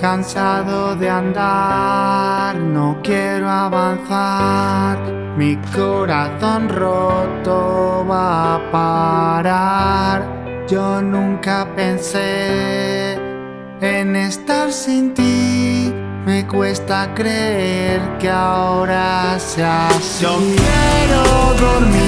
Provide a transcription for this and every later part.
Cansado de andar, no quiero avanzar. Mi corazón roto va a parar. Yo nunca pensé en estar sin ti. Me cuesta creer que ahora sea así. Yo quiero dormir,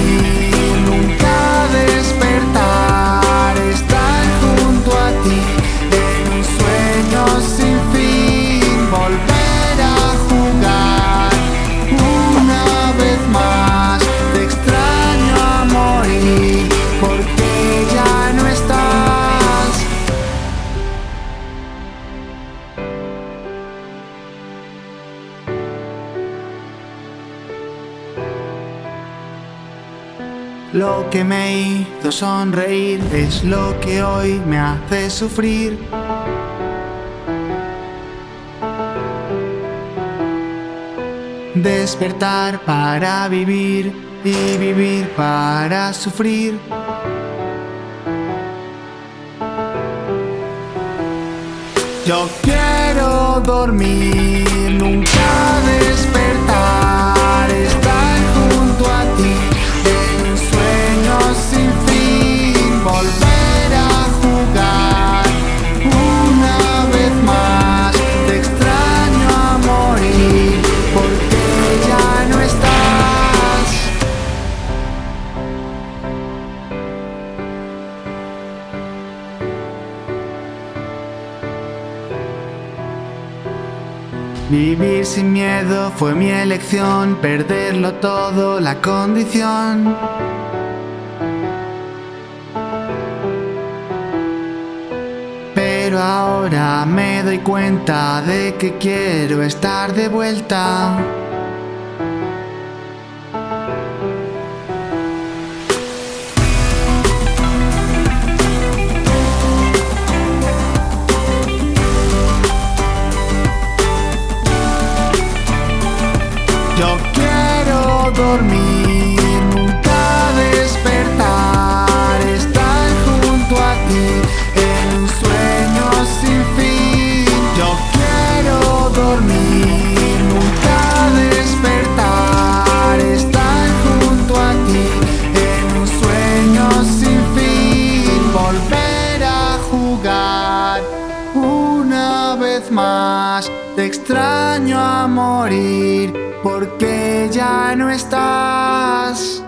Lo que me hizo sonreír es lo que hoy me hace sufrir. Despertar para vivir y vivir para sufrir. Yo quiero dormir, Vivir sin miedo fue mi elección, perderlo todo la condición. Pero ahora me doy cuenta de que quiero estar de vuelta. Yo quiero dormir, nunca despertar, estar junto a ti en un sueño sin fin. Yo quiero dormir, nunca despertar, estar junto a ti en un sueño sin fin. Volver a jugar una vez más. Te extraño a morir porque ya no estás.